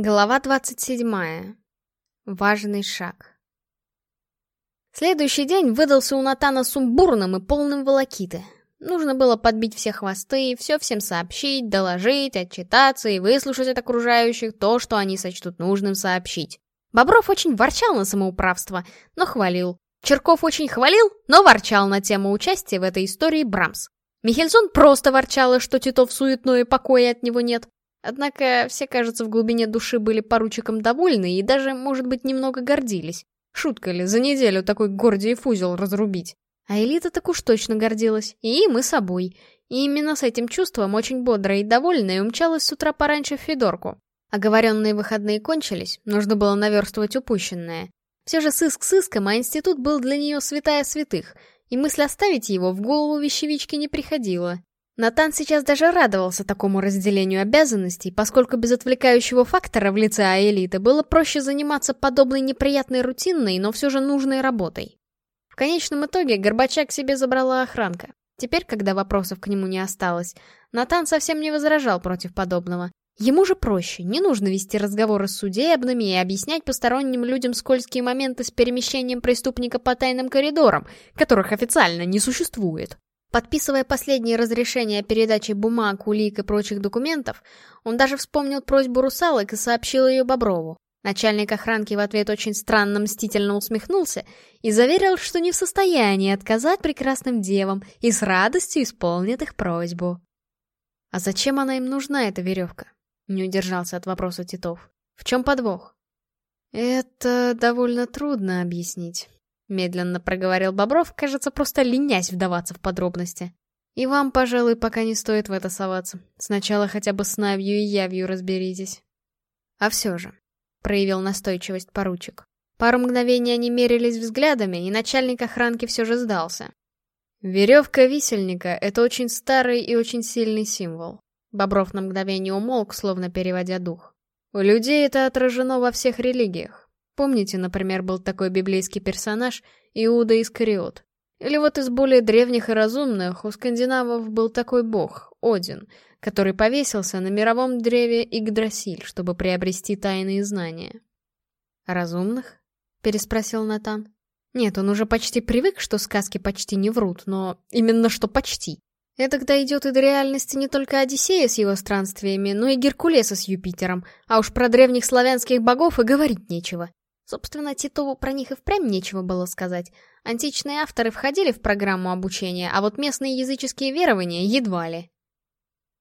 Глава 27. Важный шаг. Следующий день выдался у Натана сумбурным и полным волокиты. Нужно было подбить все хвосты, все всем сообщить, доложить, отчитаться и выслушать от окружающих то, что они сочтут нужным сообщить. Бобров очень ворчал на самоуправство, но хвалил. Черков очень хвалил, но ворчал на тему участия в этой истории Брамс. Михельсон просто ворчала, что Титов суетной и покоя от него нет. Однако все, кажется, в глубине души были поручиком довольны и даже, может быть, немного гордились. Шутка ли, за неделю такой Гордиев узел разрубить? А элита так уж точно гордилась, и мы собой. И именно с этим чувством, очень бодрая и довольная, умчалась с утра пораньше в Федорку. Оговоренные выходные кончились, нужно было наверстывать упущенное. Все же сыск сыском, а институт был для нее святая святых, и мысль оставить его в голову вещевички не приходила. Натан сейчас даже радовался такому разделению обязанностей, поскольку без отвлекающего фактора в лице Аэлиты было проще заниматься подобной неприятной рутинной, но все же нужной работой. В конечном итоге Горбачак себе забрала охранка. Теперь, когда вопросов к нему не осталось, Натан совсем не возражал против подобного. Ему же проще, не нужно вести разговоры с судебными и объяснять посторонним людям скользкие моменты с перемещением преступника по тайным коридорам, которых официально не существует. Подписывая последние разрешения о передаче бумаг, улик и прочих документов, он даже вспомнил просьбу русалок и сообщил ее Боброву. Начальник охранки в ответ очень странно мстительно усмехнулся и заверил, что не в состоянии отказать прекрасным девам и с радостью исполнит их просьбу. «А зачем она им нужна, эта веревка?» — не удержался от вопроса Титов. «В чем подвох?» «Это довольно трудно объяснить». Медленно проговорил Бобров, кажется, просто ленясь вдаваться в подробности. И вам, пожалуй, пока не стоит в это соваться. Сначала хотя бы с Навью и Явью разберитесь. А все же, проявил настойчивость поручик. Пару мгновений они мерились взглядами, и начальник охранки все же сдался. Веревка висельника — это очень старый и очень сильный символ. Бобров на мгновение умолк, словно переводя дух. У людей это отражено во всех религиях. Помните, например, был такой библейский персонаж Иуда Искариот? Или вот из более древних и разумных у скандинавов был такой бог, Один, который повесился на мировом древе Игдрасиль, чтобы приобрести тайные знания. «Разумных?» — переспросил Натан. «Нет, он уже почти привык, что сказки почти не врут, но именно что почти. Это когда идет и до реальности не только Одиссея с его странствиями, но и Геркулеса с Юпитером, а уж про древних славянских богов и говорить нечего. Собственно, Титову про них и впрямь нечего было сказать. Античные авторы входили в программу обучения, а вот местные языческие верования едва ли.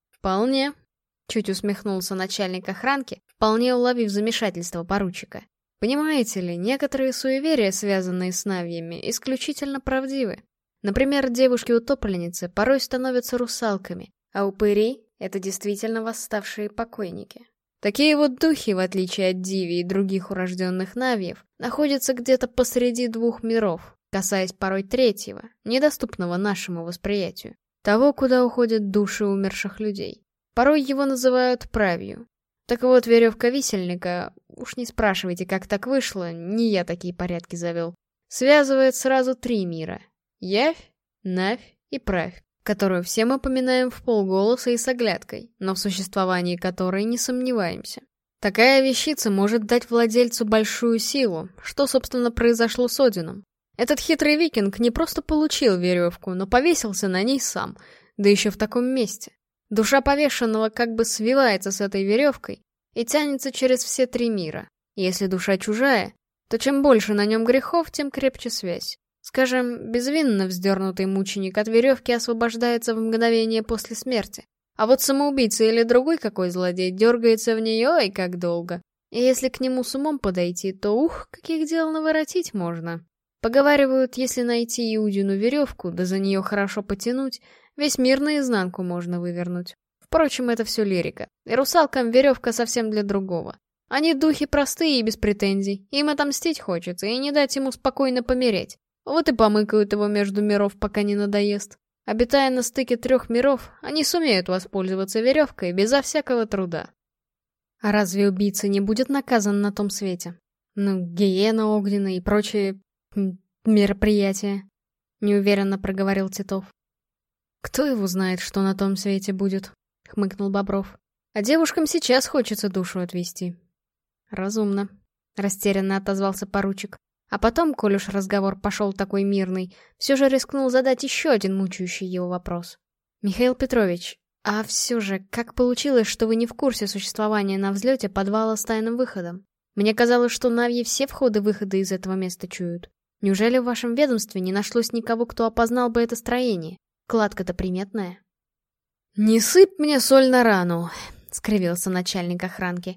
«Вполне», — чуть усмехнулся начальник охранки, вполне уловив замешательство поручика. «Понимаете ли, некоторые суеверия, связанные с навьями, исключительно правдивы. Например, девушки-утопленницы порой становятся русалками, а упыри — это действительно восставшие покойники. Такие вот духи, в отличие от Диви и других урожденных Навиев, находятся где-то посреди двух миров, касаясь порой третьего, недоступного нашему восприятию, того, куда уходят души умерших людей. Порой его называют правью. Так вот, веревка висельника, уж не спрашивайте, как так вышло, не я такие порядки завел, связывает сразу три мира — Явь, Навь и Правь которую все мы поминаем в полголоса и с оглядкой, но в существовании которой не сомневаемся. Такая вещица может дать владельцу большую силу, что, собственно, произошло с Одином. Этот хитрый викинг не просто получил веревку, но повесился на ней сам, да еще в таком месте. Душа повешенного как бы свивается с этой веревкой и тянется через все три мира. Если душа чужая, то чем больше на нем грехов, тем крепче связь. Скажем, безвинно вздернутый мученик от веревки освобождается в мгновение после смерти. А вот самоубийца или другой какой злодей дергается в нее и как долго. И если к нему с умом подойти, то ух, каких дел наворотить можно. Поговаривают, если найти Иудину веревку, да за нее хорошо потянуть, весь мир наизнанку можно вывернуть. Впрочем, это все лирика. И русалкам веревка совсем для другого. Они духи простые и без претензий. Им отомстить хочется и не дать ему спокойно помереть. Вот и помыкают его между миров, пока не надоест. Обитая на стыке трех миров, они сумеют воспользоваться веревкой безо всякого труда. А разве убийца не будет наказан на том свете? Ну, гиена огненная и прочие... мероприятия. Неуверенно проговорил Титов. Кто его знает, что на том свете будет? Хмыкнул Бобров. А девушкам сейчас хочется душу отвести. Разумно. Растерянно отозвался поручик. А потом, коль уж разговор пошел такой мирный, все же рискнул задать еще один мучающий его вопрос. «Михаил Петрович, а все же, как получилось, что вы не в курсе существования на взлете подвала с тайным выходом? Мне казалось, что Навьи все входы-выходы из этого места чуют. Неужели в вашем ведомстве не нашлось никого, кто опознал бы это строение? Кладка-то приметная». «Не сыпь мне соль на рану», — скривился начальник охранки.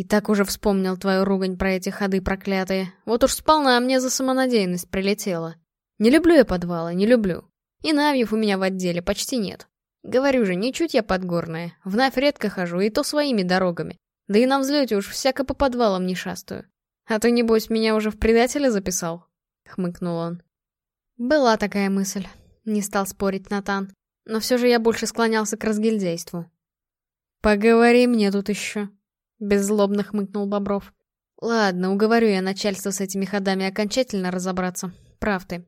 И так уже вспомнил твою ругань про эти ходы проклятые. Вот уж сполна мне за самонадеянность прилетело. Не люблю я подвалы, не люблю. И навьев у меня в отделе почти нет. Говорю же, ничуть я подгорная. В Навь редко хожу, и то своими дорогами. Да и на взлете уж всяко по подвалам не шастаю. А ты, небось, меня уже в предателя записал? Хмыкнул он. Была такая мысль. Не стал спорить Натан. Но все же я больше склонялся к разгильдейству. Поговори мне тут еще. Беззлобно хмыкнул Бобров. Ладно, уговорю я начальство с этими ходами окончательно разобраться. Прав ты.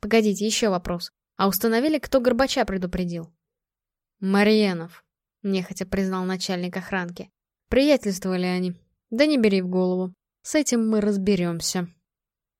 Погодите, еще вопрос. А установили, кто Горбача предупредил? Марьянов, нехотя признал начальник охранки. Приятельствовали они. Да не бери в голову. С этим мы разберемся.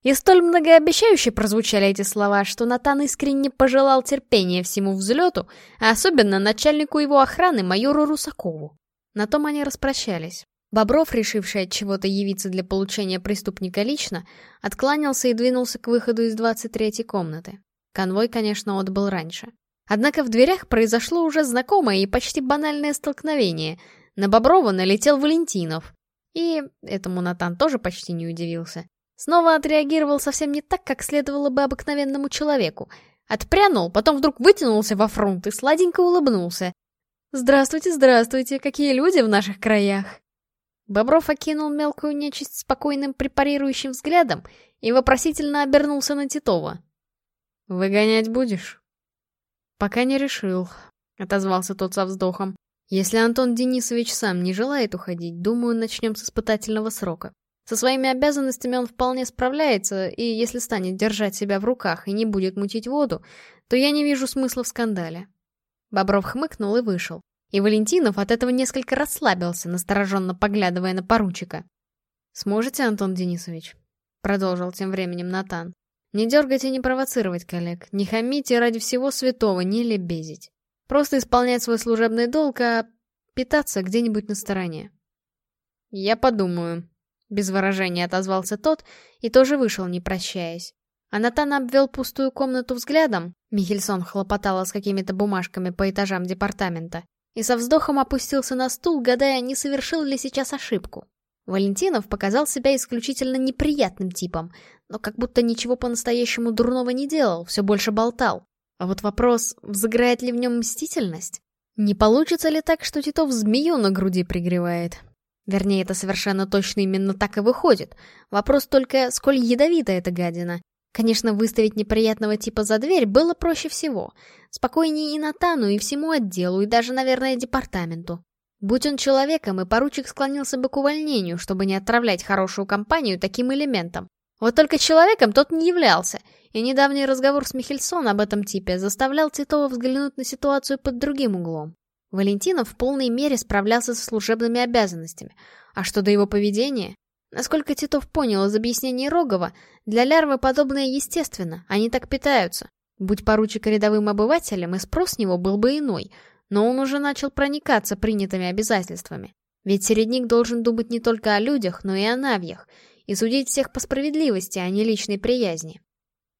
И столь многообещающе прозвучали эти слова, что Натан искренне пожелал терпения всему взлету, а особенно начальнику его охраны майору Русакову. На том они распрощались. Бобров, решивший от чего-то явиться для получения преступника лично, откланялся и двинулся к выходу из 23-й комнаты. Конвой, конечно, отбыл раньше. Однако в дверях произошло уже знакомое и почти банальное столкновение. На Боброва налетел Валентинов. И этому Натан тоже почти не удивился. Снова отреагировал совсем не так, как следовало бы обыкновенному человеку. Отпрянул, потом вдруг вытянулся во фронт и сладенько улыбнулся. «Здравствуйте, здравствуйте, какие люди в наших краях!» Бобров окинул мелкую нечисть спокойным препарирующим взглядом и вопросительно обернулся на Титова. «Выгонять будешь?» «Пока не решил», — отозвался тот со вздохом. «Если Антон Денисович сам не желает уходить, думаю, начнем с испытательного срока. Со своими обязанностями он вполне справляется, и если станет держать себя в руках и не будет мутить воду, то я не вижу смысла в скандале. Бобров хмыкнул и вышел. И Валентинов от этого несколько расслабился, настороженно поглядывая на поручика. «Сможете, Антон Денисович?» Продолжил тем временем Натан. «Не дергать и не провоцировать коллег, не хамить и ради всего святого не лебезить. Просто исполнять свой служебный долг, а питаться где-нибудь на стороне». «Я подумаю», — без выражения отозвался тот и тоже вышел, не прощаясь. А обвел пустую комнату взглядом, Михельсон хлопотала с какими-то бумажками по этажам департамента, и со вздохом опустился на стул, гадая, не совершил ли сейчас ошибку. Валентинов показал себя исключительно неприятным типом, но как будто ничего по-настоящему дурного не делал, все больше болтал. А вот вопрос, взыграет ли в нем мстительность? Не получится ли так, что Титов змею на груди пригревает? Вернее, это совершенно точно именно так и выходит. Вопрос только, сколь ядовита эта гадина. Конечно, выставить неприятного типа за дверь было проще всего. Спокойнее и Натану, и всему отделу, и даже, наверное, департаменту. Будь он человеком, и поручик склонился бы к увольнению, чтобы не отравлять хорошую компанию таким элементом. Вот только человеком тот не являлся, и недавний разговор с Михельсон об этом типе заставлял Титова взглянуть на ситуацию под другим углом. Валентинов в полной мере справлялся со служебными обязанностями, а что до его поведения, Насколько Титов понял из объяснений Рогова, для лярвы подобное естественно, они так питаются. Будь поручик рядовым обывателем, и спрос с него был бы иной, но он уже начал проникаться принятыми обязательствами. Ведь середник должен думать не только о людях, но и о навьях, и судить всех по справедливости, а не личной приязни.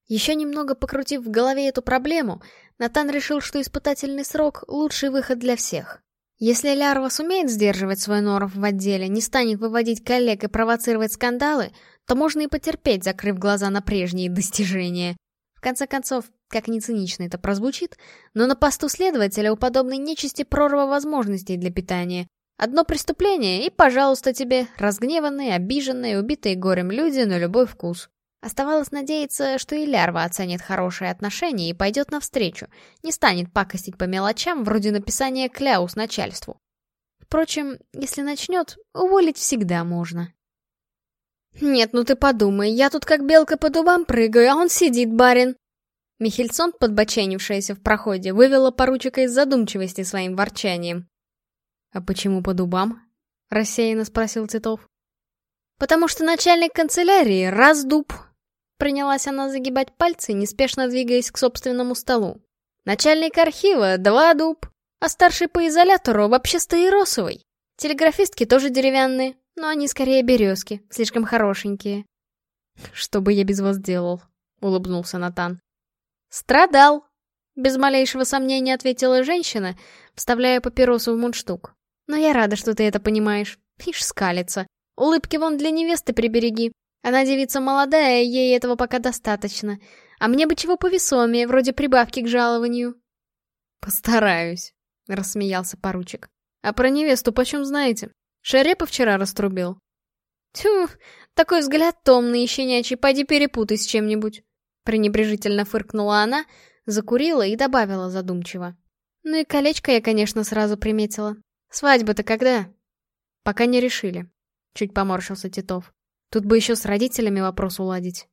Еще немного покрутив в голове эту проблему, Натан решил, что испытательный срок — лучший выход для всех. Если Лярва сумеет сдерживать свой норов в отделе, не станет выводить коллег и провоцировать скандалы, то можно и потерпеть, закрыв глаза на прежние достижения. В конце концов, как ни цинично это прозвучит, но на посту следователя у подобной нечисти прорва возможностей для питания. Одно преступление, и, пожалуйста, тебе разгневанные, обиженные, убитые горем люди на любой вкус. Оставалось надеяться, что и Лярва оценит хорошие отношения и пойдет навстречу, не станет пакостить по мелочам, вроде написания кляус начальству. Впрочем, если начнет, уволить всегда можно. «Нет, ну ты подумай, я тут как белка по дубам прыгаю, а он сидит, барин!» Михельсон, подбоченившаяся в проходе, вывела поручика из задумчивости своим ворчанием. «А почему по дубам?» — рассеянно спросил Титов. Потому что начальник канцелярии раздуб. Принялась она загибать пальцы, неспешно двигаясь к собственному столу. Начальник архива — два дуб, а старший по изолятору вообще стаиросовый. Телеграфистки тоже деревянные, но они скорее березки, слишком хорошенькие. «Что бы я без вас делал?» — улыбнулся Натан. «Страдал!» — без малейшего сомнения ответила женщина, вставляя папиросу в мундштук. «Но я рада, что ты это понимаешь. Ишь, скалится. Улыбки вон для невесты прибереги. Она девица молодая, ей этого пока достаточно. А мне бы чего повесомее, вроде прибавки к жалованию». «Постараюсь», — рассмеялся поручик. «А про невесту почем знаете? Шарепа вчера раструбил». «Тьфу, такой взгляд томный и щенячий, пойди перепутай с чем-нибудь». Пренебрежительно фыркнула она, закурила и добавила задумчиво. Ну и колечко я, конечно, сразу приметила. Свадьба-то когда? Пока не решили. Чуть поморщился Титов. Тут бы еще с родителями вопрос уладить.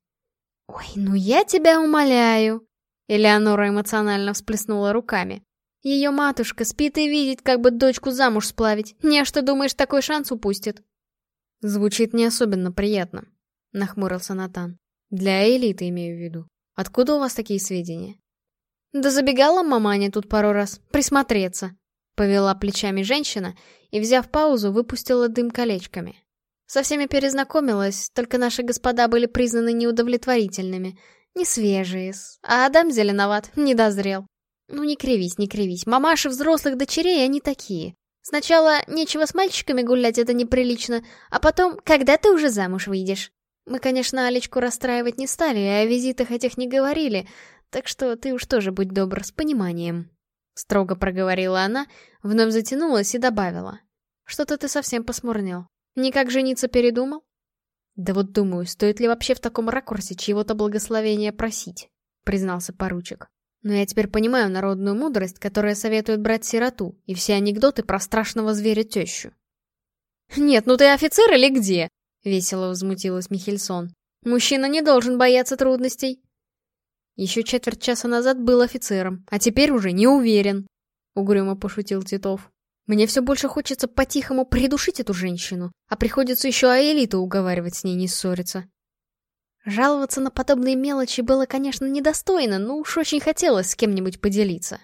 Ой, ну я тебя умоляю. Элеонора эмоционально всплеснула руками. Ее матушка спит и видит, как бы дочку замуж сплавить. Не, что думаешь, такой шанс упустит? Звучит не особенно приятно, нахмурился Натан. Для элиты имею в виду. Откуда у вас такие сведения? Да забегала маманя тут пару раз, присмотреться. Повела плечами женщина и, взяв паузу, выпустила дым колечками. Со всеми перезнакомилась, только наши господа были признаны неудовлетворительными. Не свежие, а Адам зеленоват, не дозрел. Ну не кривись, не кривись, мамаши взрослых дочерей, они такие. Сначала нечего с мальчиками гулять, это неприлично, а потом, когда ты уже замуж выйдешь? Мы, конечно, Алечку расстраивать не стали, а о визитах этих не говорили, так что ты уж тоже будь добр, с пониманием. Строго проговорила она, вновь затянулась и добавила. Что-то ты совсем посмурнел. Никак жениться передумал? Да вот думаю, стоит ли вообще в таком ракурсе чьего-то благословения просить, признался поручик. Но я теперь понимаю народную мудрость, которая советует брать сироту, и все анекдоты про страшного зверя-тещу. «Нет, ну ты офицер или где?» — весело возмутилась Михельсон. «Мужчина не должен бояться трудностей». «Еще четверть часа назад был офицером, а теперь уже не уверен», — угрюмо пошутил Титов. «Мне все больше хочется по-тихому придушить эту женщину, а приходится еще Аэлиту уговаривать с ней не ссориться». Жаловаться на подобные мелочи было, конечно, недостойно, но уж очень хотелось с кем-нибудь поделиться.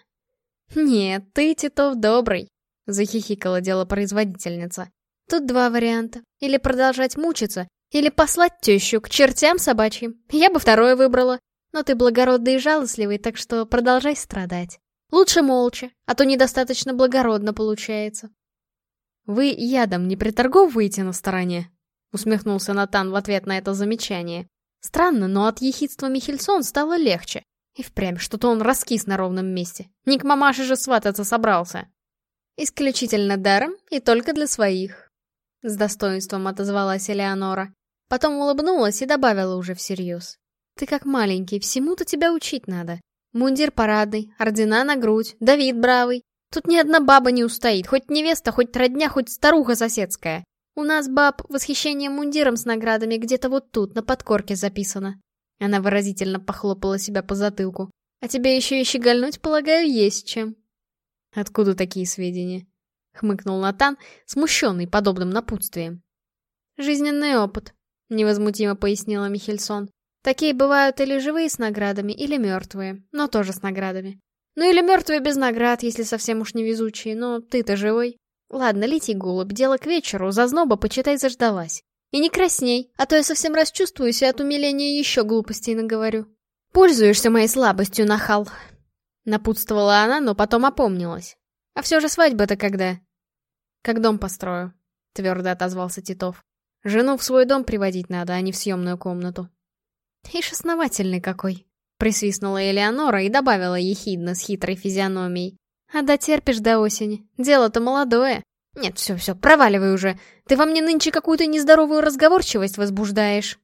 «Нет, ты, Титов, добрый», — захихикала делопроизводительница. Тут два варианта. Или продолжать мучиться, или послать тещу к чертям собачьим. Я бы второе выбрала. Но ты благородный и жалостливый, так что продолжай страдать. Лучше молча, а то недостаточно благородно получается. Вы ядом не приторговываете на стороне? Усмехнулся Натан в ответ на это замечание. Странно, но от ехидства Михельсон стало легче. И впрямь, что-то он раскис на ровном месте. Не к мамаше же свататься собрался. Исключительно даром и только для своих. С достоинством отозвалась Элеонора. Потом улыбнулась и добавила уже всерьез. Ты как маленький, всему-то тебя учить надо. Мундир парадный, ордена на грудь, Давид бравый. Тут ни одна баба не устоит, хоть невеста, хоть родня, хоть старуха соседская. У нас, баб, восхищение мундиром с наградами где-то вот тут, на подкорке записано. Она выразительно похлопала себя по затылку. А тебе еще и щегольнуть, полагаю, есть чем. Откуда такие сведения? — хмыкнул Натан, смущенный подобным напутствием. «Жизненный опыт», — невозмутимо пояснила Михельсон. «Такие бывают или живые с наградами, или мертвые, но тоже с наградами. Ну или мертвые без наград, если совсем уж невезучие, но ты-то живой. Ладно, лети, голубь, дело к вечеру, зазноба, почитай, заждалась. И не красней, а то я совсем расчувствуюсь и от умиления еще глупостей наговорю. Пользуешься моей слабостью, нахал!» Напутствовала она, но потом опомнилась. «А все же свадьба-то когда?» «Как дом построю», — твердо отозвался Титов. «Жену в свой дом приводить надо, а не в съемную комнату». «Ишь, основательный какой!» — присвистнула Элеонора и добавила ехидно с хитрой физиономией. «А дотерпишь до осени. Дело-то молодое. Нет, все-все, проваливай уже. Ты во мне нынче какую-то нездоровую разговорчивость возбуждаешь».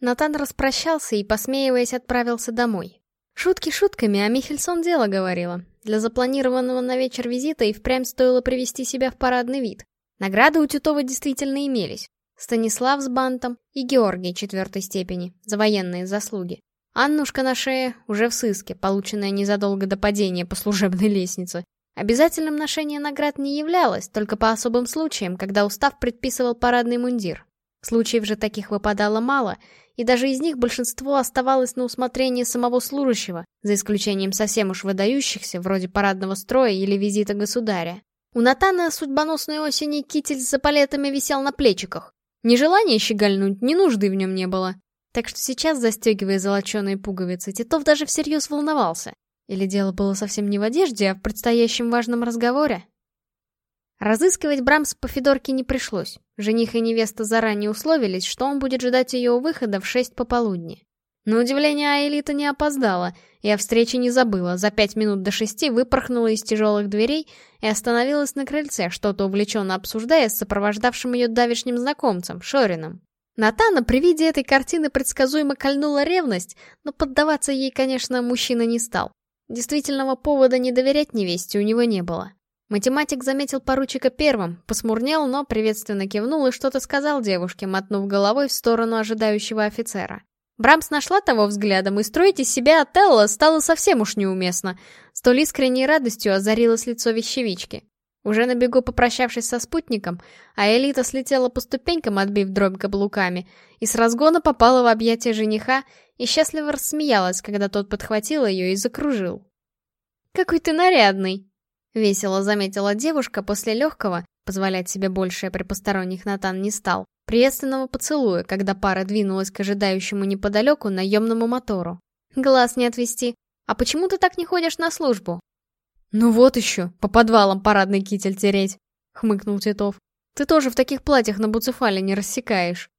Натан распрощался и, посмеиваясь, отправился домой. Шутки шутками, а Михельсон дело говорила. Для запланированного на вечер визита и впрямь стоило привести себя в парадный вид. Награды у Титова действительно имелись. Станислав с бантом и Георгий четвертой степени за военные заслуги. Аннушка на шее уже в сыске, полученная незадолго до падения по служебной лестнице. Обязательным ношение наград не являлось, только по особым случаям, когда устав предписывал парадный мундир. Случаев же таких выпадало мало, и даже из них большинство оставалось на усмотрение самого служащего, за исключением совсем уж выдающихся, вроде парадного строя или визита государя. У Натана судьбоносной осени китель с заполетами висел на плечиках. Ни желания щегольнуть, ни нужды в нем не было. Так что сейчас, застегивая золоченые пуговицы, Титов даже всерьез волновался. Или дело было совсем не в одежде, а в предстоящем важном разговоре? Разыскивать Брамс по Федорке не пришлось. Жених и невеста заранее условились, что он будет ждать ее у выхода в шесть пополудни. На удивление Аэлита не опоздала, и о встрече не забыла, за пять минут до шести выпорхнула из тяжелых дверей и остановилась на крыльце, что-то увлеченно обсуждая с сопровождавшим ее давешним знакомцем, Шорином. Натана при виде этой картины предсказуемо кольнула ревность, но поддаваться ей, конечно, мужчина не стал. Действительного повода не доверять невесте у него не было. Математик заметил поручика первым, посмурнел, но приветственно кивнул и что-то сказал девушке, мотнув головой в сторону ожидающего офицера. Брамс нашла того взглядом, и строить из себя Отелло стало совсем уж неуместно. Столь искренней радостью озарилось лицо вещевички. Уже на бегу попрощавшись со спутником, а Элита слетела по ступенькам, отбив дробь каблуками, и с разгона попала в объятия жениха и счастливо рассмеялась, когда тот подхватил ее и закружил. «Какой ты нарядный!» — весело заметила девушка после легкого, позволять себе большее при посторонних Натан не стал, приветственного поцелуя, когда пара двинулась к ожидающему неподалеку наемному мотору. «Глаз не отвести. А почему ты так не ходишь на службу?» «Ну вот еще, по подвалам парадный китель тереть», — хмыкнул Титов. «Ты тоже в таких платьях на буцефале не рассекаешь».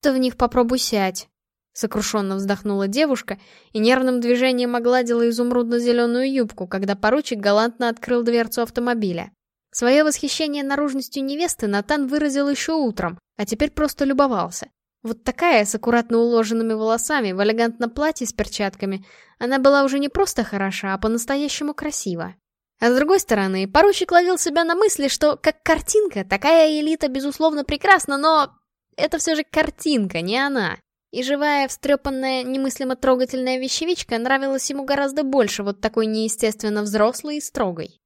«Ты в них попробуй сядь», Сокрушенно вздохнула девушка и нервным движением огладила изумрудно-зеленую юбку, когда поручик галантно открыл дверцу автомобиля. Свое восхищение наружностью невесты Натан выразил еще утром, а теперь просто любовался. Вот такая, с аккуратно уложенными волосами, в элегантном платье с перчатками, она была уже не просто хороша, а по-настоящему красива. А с другой стороны, поручик ловил себя на мысли, что, как картинка, такая элита, безусловно, прекрасна, но... Это все же картинка, не она. И живая, встрепанная, немыслимо трогательная вещевичка нравилась ему гораздо больше вот такой неестественно взрослой и строгой.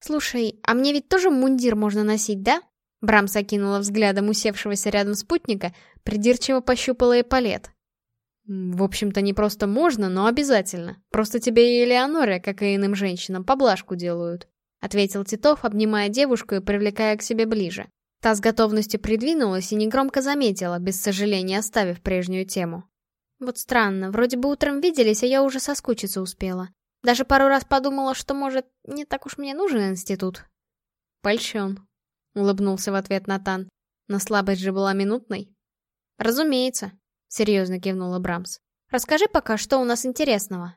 «Слушай, а мне ведь тоже мундир можно носить, да?» Брамс окинула взглядом усевшегося рядом спутника, придирчиво пощупала эполет. «В общем-то, не просто можно, но обязательно. Просто тебе и Элеоноре, как и иным женщинам, поблажку делают», — ответил Титов, обнимая девушку и привлекая к себе ближе. Та с готовностью придвинулась и негромко заметила, без сожаления оставив прежнюю тему. Вот странно, вроде бы утром виделись, а я уже соскучиться успела. Даже пару раз подумала, что, может, не так уж мне нужен институт. Польщен, — улыбнулся в ответ Натан. Но слабость же была минутной. Разумеется, — серьезно кивнула Брамс. Расскажи пока, что у нас интересного.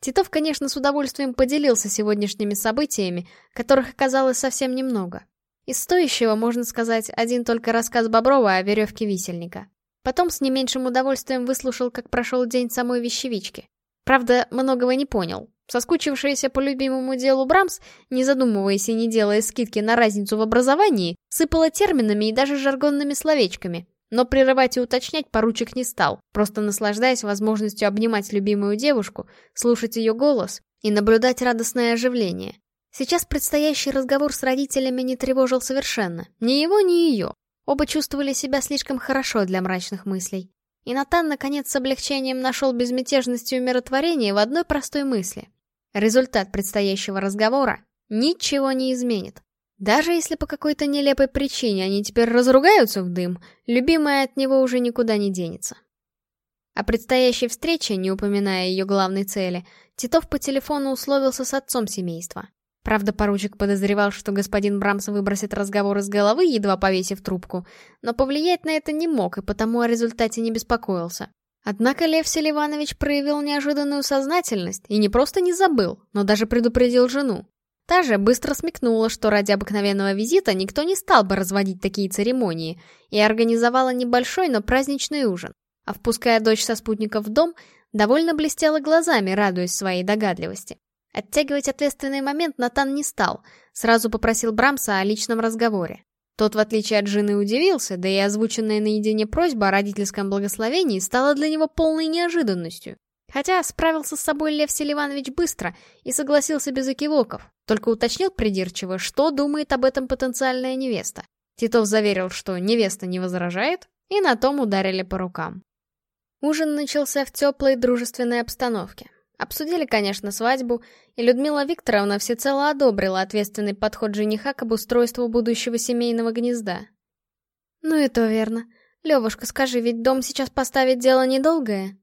Титов, конечно, с удовольствием поделился сегодняшними событиями, которых оказалось совсем немного. Из стоящего, можно сказать, один только рассказ Боброва о веревке висельника. Потом с не меньшим удовольствием выслушал, как прошел день самой вещевички. Правда, многого не понял. Соскучившаяся по любимому делу Брамс, не задумываясь и не делая скидки на разницу в образовании, сыпала терминами и даже жаргонными словечками. Но прерывать и уточнять поручик не стал, просто наслаждаясь возможностью обнимать любимую девушку, слушать ее голос и наблюдать радостное оживление. Сейчас предстоящий разговор с родителями не тревожил совершенно. Ни его, ни ее. Оба чувствовали себя слишком хорошо для мрачных мыслей. И Натан, наконец, с облегчением нашел безмятежность и умиротворение в одной простой мысли. Результат предстоящего разговора ничего не изменит. Даже если по какой-то нелепой причине они теперь разругаются в дым, любимая от него уже никуда не денется. О предстоящей встрече, не упоминая ее главной цели, Титов по телефону условился с отцом семейства. Правда, поручик подозревал, что господин Брамс выбросит разговор из головы, едва повесив трубку, но повлиять на это не мог и потому о результате не беспокоился. Однако Лев Селиванович проявил неожиданную сознательность и не просто не забыл, но даже предупредил жену. Та же быстро смекнула, что ради обыкновенного визита никто не стал бы разводить такие церемонии, и организовала небольшой, но праздничный ужин. А впуская дочь со спутника в дом, довольно блестела глазами, радуясь своей догадливости. Оттягивать ответственный момент Натан не стал, сразу попросил Брамса о личном разговоре. Тот, в отличие от жены, удивился, да и озвученная наедине просьба о родительском благословении стала для него полной неожиданностью. Хотя справился с собой Лев Селиванович быстро и согласился без экивоков, только уточнил придирчиво, что думает об этом потенциальная невеста. Титов заверил, что невеста не возражает, и на том ударили по рукам. Ужин начался в теплой дружественной обстановке. Обсудили, конечно, свадьбу, и Людмила Викторовна всецело одобрила ответственный подход жениха к обустройству будущего семейного гнезда. «Ну и то верно. Левушка, скажи, ведь дом сейчас поставить дело недолгое?»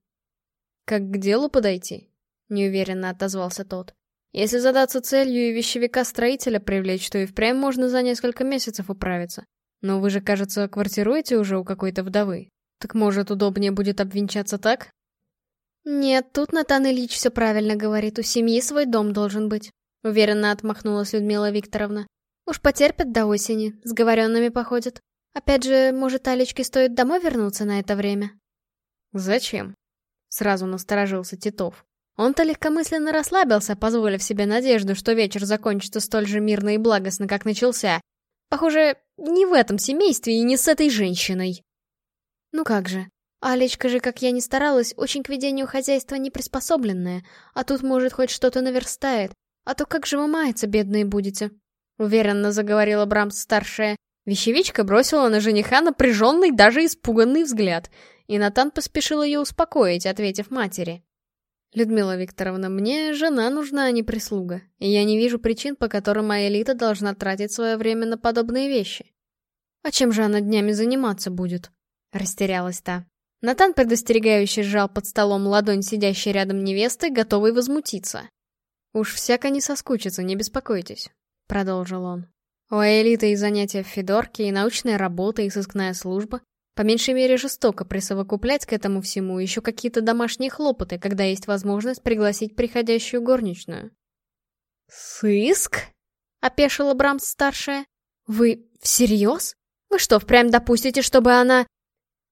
«Как к делу подойти?» — неуверенно отозвался тот. «Если задаться целью и вещевика-строителя привлечь, то и впрямь можно за несколько месяцев управиться. Но вы же, кажется, квартируете уже у какой-то вдовы. Так может, удобнее будет обвенчаться так? Нет, тут Натан Ильич все правильно говорит, у семьи свой дом должен быть. Уверенно отмахнулась Людмила Викторовна. Уж потерпят до осени, с говоренными походят. Опять же, может, Алечке стоит домой вернуться на это время? Зачем? Сразу насторожился Титов. Он-то легкомысленно расслабился, позволив себе надежду, что вечер закончится столь же мирно и благостно, как начался. Похоже, не в этом семействе и не с этой женщиной. Ну как же. Алечка же, как я ни старалась, очень к ведению хозяйства не приспособленная, а тут, может, хоть что-то наверстает. А то как же вы маяться, бедные, будете? Уверенно заговорила Брамс-старшая. Вещевичка бросила на жениха напряженный, даже испуганный взгляд, и Натан поспешил ее успокоить, ответив матери. «Людмила Викторовна, мне жена нужна, а не прислуга, и я не вижу причин, по которым моя элита должна тратить свое время на подобные вещи. А чем же она днями заниматься будет?» Растерялась та. Натан предостерегающе сжал под столом ладонь сидящей рядом невесты, готовый возмутиться. «Уж всяко не соскучится, не беспокойтесь», — продолжил он. «У элиты и занятия в Федорке, и научная работа, и сыскная служба. По меньшей мере жестоко присовокуплять к этому всему еще какие-то домашние хлопоты, когда есть возможность пригласить приходящую горничную». «Сыск?» — опешила Брамс-старшая. «Вы всерьез? Вы что, впрямь допустите, чтобы она...»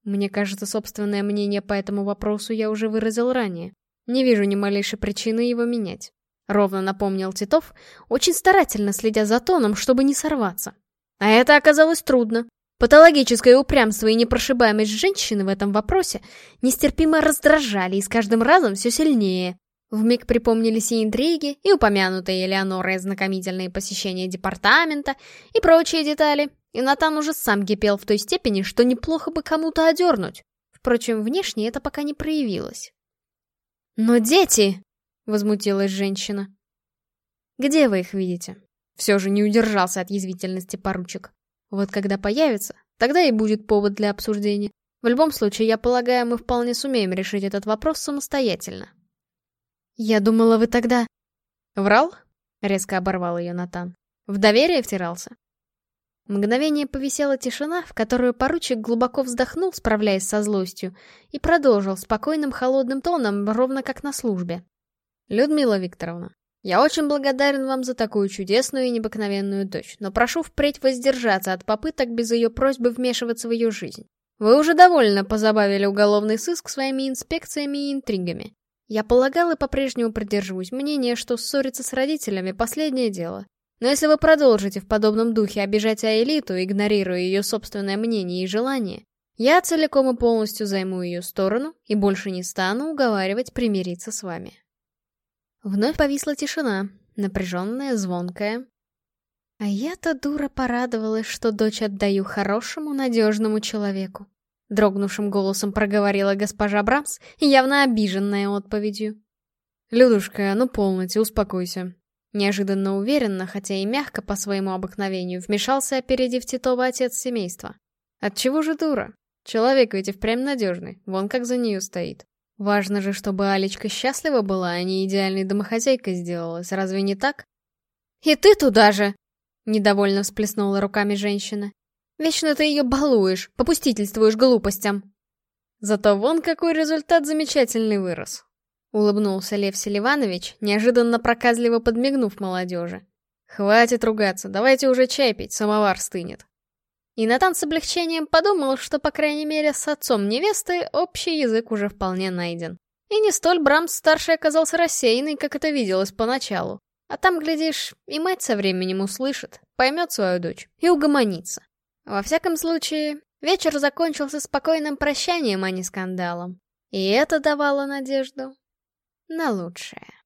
Мне кажется, собственное мнение по этому вопросу я уже выразил ранее. Не вижу ни малейшей причины его менять. Ровно напомнил Титов, очень старательно следя за тоном, чтобы не сорваться. А это оказалось трудно. Патологическое упрямство и непрошибаемость женщины в этом вопросе нестерпимо раздражали и с каждым разом все сильнее. Вмиг припомнились и интриги, и упомянутые Элеонорой знакомительные посещения департамента, и прочие детали, и Натан уже сам кипел в той степени, что неплохо бы кому-то одернуть. Впрочем, внешне это пока не проявилось. «Но дети!» — возмутилась женщина. «Где вы их видите?» Все же не удержался от язвительности поручик. Вот когда появится, тогда и будет повод для обсуждения. В любом случае, я полагаю, мы вполне сумеем решить этот вопрос самостоятельно. «Я думала, вы тогда...» «Врал?» — резко оборвал ее Натан. «В доверие втирался?» Мгновение повисела тишина, в которую поручик глубоко вздохнул, справляясь со злостью, и продолжил спокойным холодным тоном, ровно как на службе. «Людмила Викторовна, я очень благодарен вам за такую чудесную и необыкновенную дочь, но прошу впредь воздержаться от попыток без ее просьбы вмешиваться в ее жизнь. Вы уже довольно позабавили уголовный сыск своими инспекциями и интригами. Я полагал и по-прежнему придерживаюсь мнения, что ссориться с родителями — последнее дело. Но если вы продолжите в подобном духе обижать Аэлиту, игнорируя ее собственное мнение и желание, я целиком и полностью займу ее сторону и больше не стану уговаривать примириться с вами. Вновь повисла тишина, напряженная, звонкая. А я-то, дура, порадовалась, что дочь отдаю хорошему, надежному человеку. Дрогнувшим голосом проговорила госпожа Брамс, явно обиженная отповедью. «Людушка, ну полноте, успокойся. Неожиданно уверенно, хотя и мягко по своему обыкновению, вмешался, опередив Титова отец семейства. Отчего же дура? Человек ведь и впрямь надежный, вон как за нее стоит. Важно же, чтобы Алечка счастлива была, а не идеальной домохозяйкой сделалась, разве не так? «И ты туда же!» — недовольно всплеснула руками женщина. «Вечно ты ее балуешь, попустительствуешь глупостям!» Зато вон какой результат замечательный вырос. Улыбнулся Лев Селиванович, неожиданно проказливо подмигнув молодежи. «Хватит ругаться, давайте уже чай пить, самовар стынет». И Натан с облегчением подумал, что, по крайней мере, с отцом невесты общий язык уже вполне найден. И не столь Брамс-старший оказался рассеянный, как это виделось поначалу. А там, глядишь, и мать со временем услышит, поймет свою дочь и угомонится. Во всяком случае, вечер закончился спокойным прощанием, а не скандалом. И это давало надежду на лучшее.